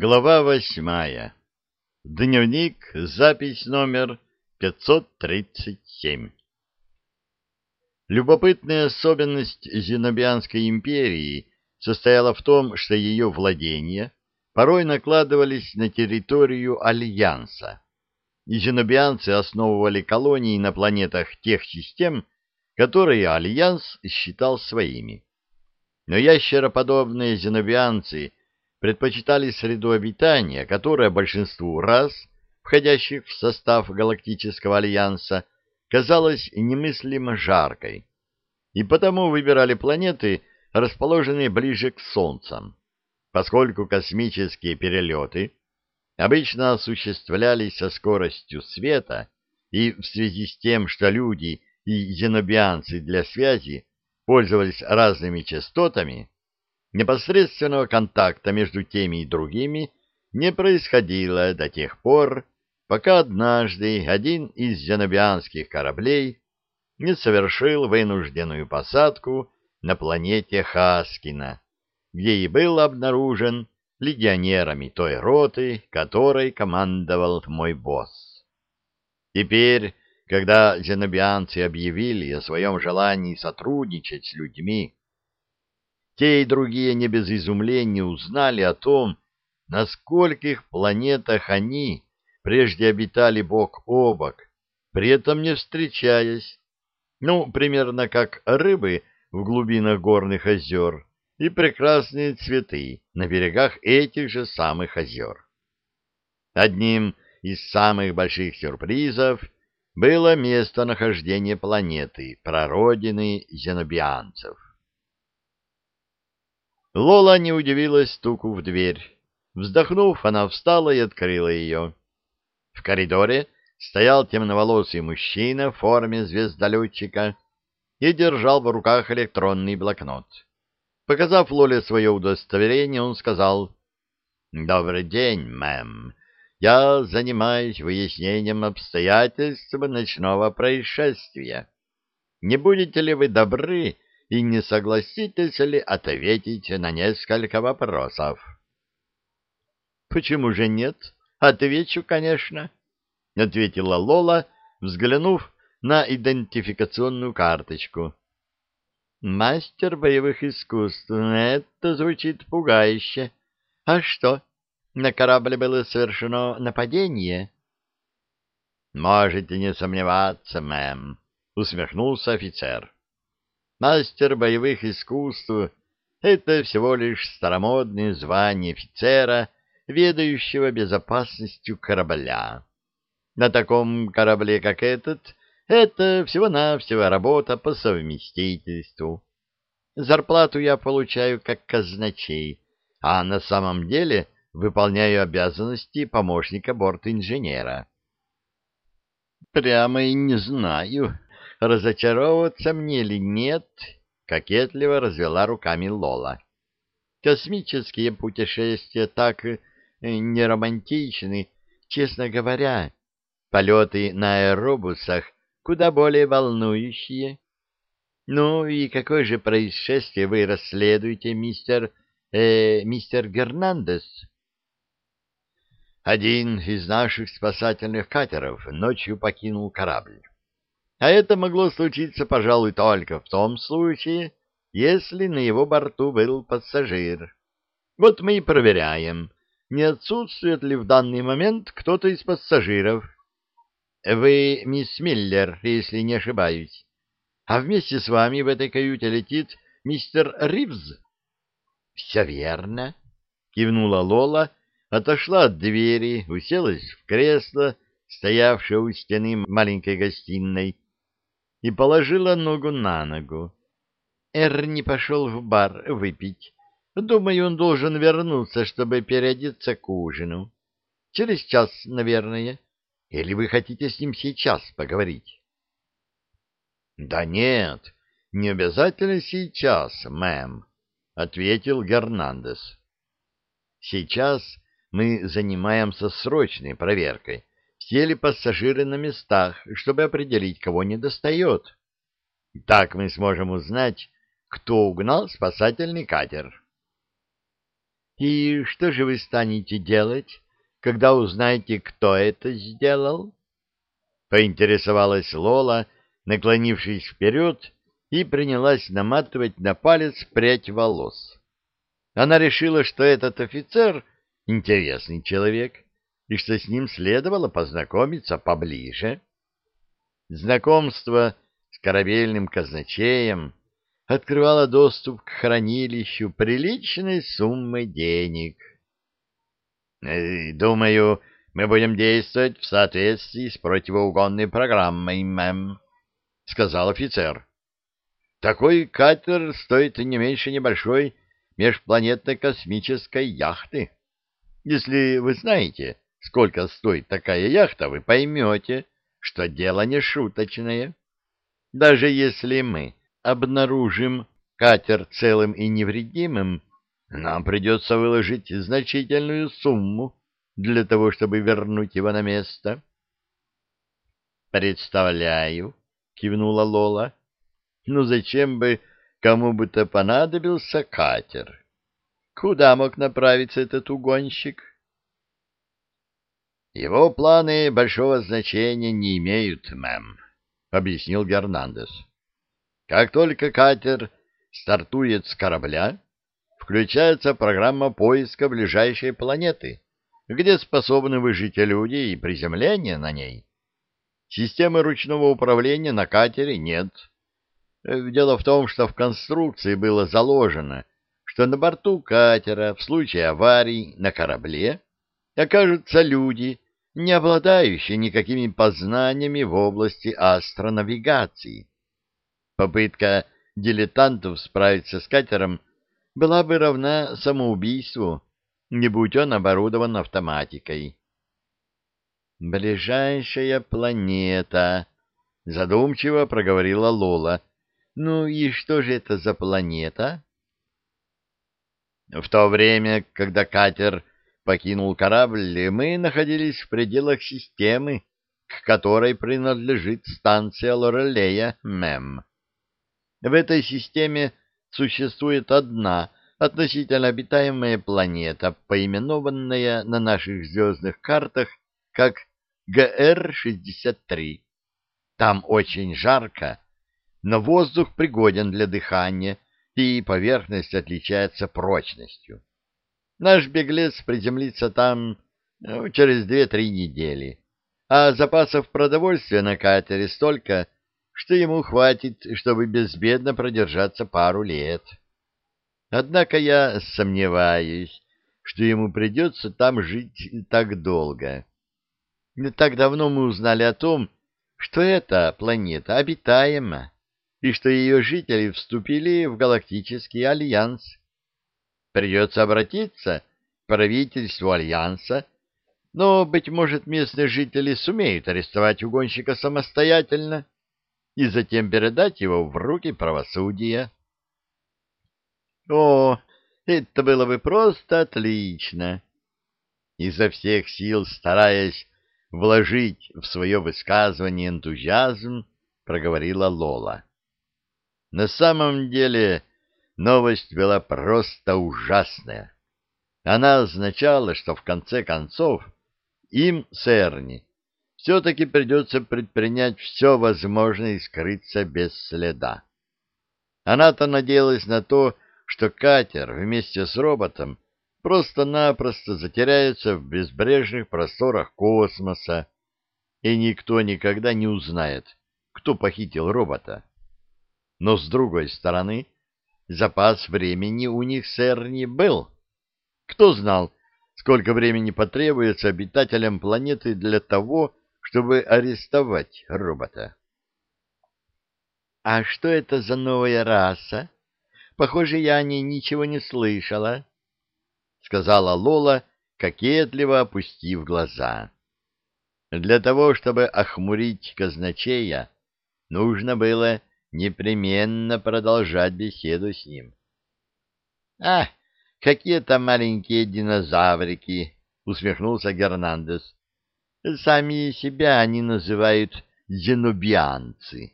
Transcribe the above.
Глава восьмая. Дневник, запись номер 537. Любопытная особенность Зенобианской империи состояла в том, что ее владения порой накладывались на территорию Альянса, зенобианцы основывали колонии на планетах тех систем, которые Альянс считал своими. Но ящероподобные зенобианцы – предпочитали среду обитания, которая большинству рас, входящих в состав Галактического Альянса, казалась немыслимо жаркой, и потому выбирали планеты, расположенные ближе к Солнцам, поскольку космические перелеты обычно осуществлялись со скоростью света, и в связи с тем, что люди и зенобианцы для связи пользовались разными частотами, Непосредственного контакта между теми и другими не происходило до тех пор, пока однажды один из зенобианских кораблей не совершил вынужденную посадку на планете Хаскина, где и был обнаружен легионерами той роты, которой командовал мой босс. Теперь, когда зенобианцы объявили о своем желании сотрудничать с людьми, те и другие не без изумления узнали о том, на скольких планетах они прежде обитали бок о бок, при этом не встречаясь, ну, примерно как рыбы в глубинах горных озер и прекрасные цветы на берегах этих же самых озер. Одним из самых больших сюрпризов было местонахождение планеты, прародины зенобианцев. Лола не удивилась стуку в дверь. Вздохнув, она встала и открыла ее. В коридоре стоял темноволосый мужчина в форме звездолетчика и держал в руках электронный блокнот. Показав Лоле свое удостоверение, он сказал, «Добрый день, мэм. Я занимаюсь выяснением обстоятельств ночного происшествия. Не будете ли вы добры и не согласитесь ли ответить на несколько вопросов? — Почему же нет? Отвечу, конечно, — ответила Лола, взглянув на идентификационную карточку. — Мастер боевых искусств, это звучит пугающе. А что, на корабле было совершено нападение? — Можете не сомневаться, мэм, — усмехнулся офицер. — Мастер боевых искусств — это всего лишь старомодное звание офицера, ведающего безопасностью корабля. На таком корабле, как этот, это всего-навсего работа по совместительству. Зарплату я получаю как казначей, а на самом деле выполняю обязанности помощника борт-инженера. Прямо и не знаю, разочаровываться мне или нет, кокетливо развела руками Лола. Космические путешествия так э, не романтичны, честно говоря. Полеты на аэробусах куда более волнующие. Ну и какое же происшествие вы расследуете, мистер... Э, мистер Гернандес? Один из наших спасательных катеров ночью покинул корабль. А это могло случиться, пожалуй, только в том случае, если на его борту был пассажир. Вот мы и проверяем, не отсутствует ли в данный момент кто-то из пассажиров. Вы мисс Миллер, если не ошибаюсь. А вместе с вами в этой каюте летит мистер Ривз. — Все верно, — кивнула Лола, отошла от двери, уселась в кресло, стоявшее у стены маленькой гостиной, и положила ногу на ногу. Эрни пошел в бар выпить. Думаю, он должен вернуться, чтобы переодеться к ужину. Через час, наверное. Или вы хотите с ним сейчас поговорить? — Да нет, не обязательно сейчас, мэм, — ответил Гернандес. — Сейчас мы занимаемся срочной проверкой сели пассажиры на местах, чтобы определить, кого не достает. Так мы сможем узнать, кто угнал спасательный катер. И что же вы станете делать, когда узнаете, кто это сделал? Поинтересовалась Лола, наклонившись вперед, и принялась наматывать на палец прядь волос. Она решила, что этот офицер — интересный человек, и что с ним следовало познакомиться поближе. Знакомство с корабельным казначеем открывало доступ к хранилищу приличной суммы денег. «Э, «Думаю, мы будем действовать в соответствии с противоугонной программой, мэм», — сказал офицер. «Такой катер стоит не меньше небольшой межпланетной космической яхты. Если вы знаете, сколько стоит такая яхта, вы поймете, что дело не шуточное. Даже если мы обнаружим катер целым и невредимым, нам придется выложить значительную сумму для того, чтобы вернуть его на место. «Представляю», — кивнула Лола. «Ну зачем бы кому бы то понадобился катер? Куда мог направиться этот угонщик?» «Его планы большого значения не имеют, мэм», — объяснил Гернандес. Как только катер стартует с корабля, включается программа поиска ближайшей планеты, где способны выжить люди и приземление на ней. Системы ручного управления на катере нет. Дело в том, что в конструкции было заложено, что на борту катера в случае аварий на корабле окажутся люди, не обладающие никакими познаниями в области астронавигации. Попытка дилетантов справиться с катером была бы равна самоубийству, не будь он оборудован автоматикой. «Ближайшая планета», — задумчиво проговорила Лола. «Ну и что же это за планета?» В то время, когда катер покинул корабль, мы находились в пределах системы, к которой принадлежит станция Лорелея, МЭМ. В этой системе существует одна относительно обитаемая планета, поименованная на наших звездных картах как ГР-63. Там очень жарко, но воздух пригоден для дыхания, и поверхность отличается прочностью. Наш беглец приземлится там ну, через две-три недели, а запасов продовольствия на катере столько, что ему хватит, чтобы безбедно продержаться пару лет. Однако я сомневаюсь, что ему придется там жить так долго. Не так давно мы узнали о том, что эта планета обитаема, и что ее жители вступили в галактический альянс. Придется обратиться к правительству альянса, но, быть может, местные жители сумеют арестовать угонщика самостоятельно и затем передать его в руки правосудия. О, это было бы просто отлично! Изо всех сил, стараясь вложить в свое высказывание энтузиазм, проговорила Лола. На самом деле новость была просто ужасная. Она означала, что в конце концов им с все-таки придется предпринять все возможное и скрыться без следа. Она-то надеялась на то, что катер вместе с роботом просто-напросто затеряется в безбрежных просторах космоса, и никто никогда не узнает, кто похитил робота. Но, с другой стороны, запас времени у них с Эрни был. Кто знал, сколько времени потребуется обитателям планеты для того, чтобы арестовать робота. — А что это за новая раса? Похоже, я о ней ничего не слышала, — сказала Лола, кокетливо опустив глаза. Для того, чтобы охмурить казначея, нужно было непременно продолжать беседу с ним. — А, какие-то маленькие динозаврики! — усмехнулся Гернандес. Сами себя они называют зенобианцы.